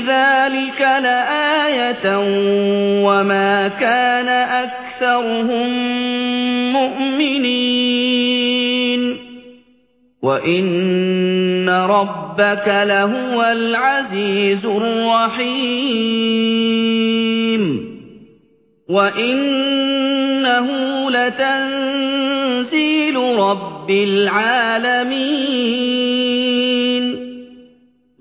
ذلك لآية وما كان أكثرهم مؤمنين وإن ربك لهو العزيز الرحيم وإنه لتنزيل رب العالمين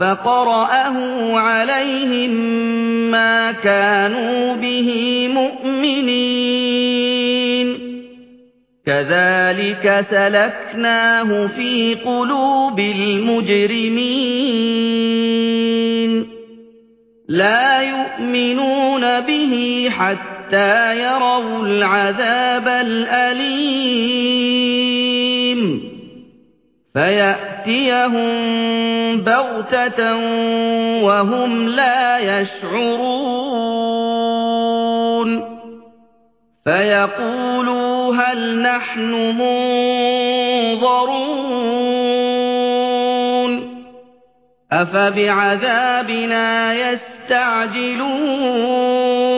فقرأه عليهم ما كانوا به مؤمنين. كذلك سلكناه في قلوب المجرمين. لا يؤمنون به حتى يروا العذاب الأليم. فيأتيهم بغتة وهم لا يشعرون. فيقولوا هل نحن منظرون. أفبعذابنا يستعجلون.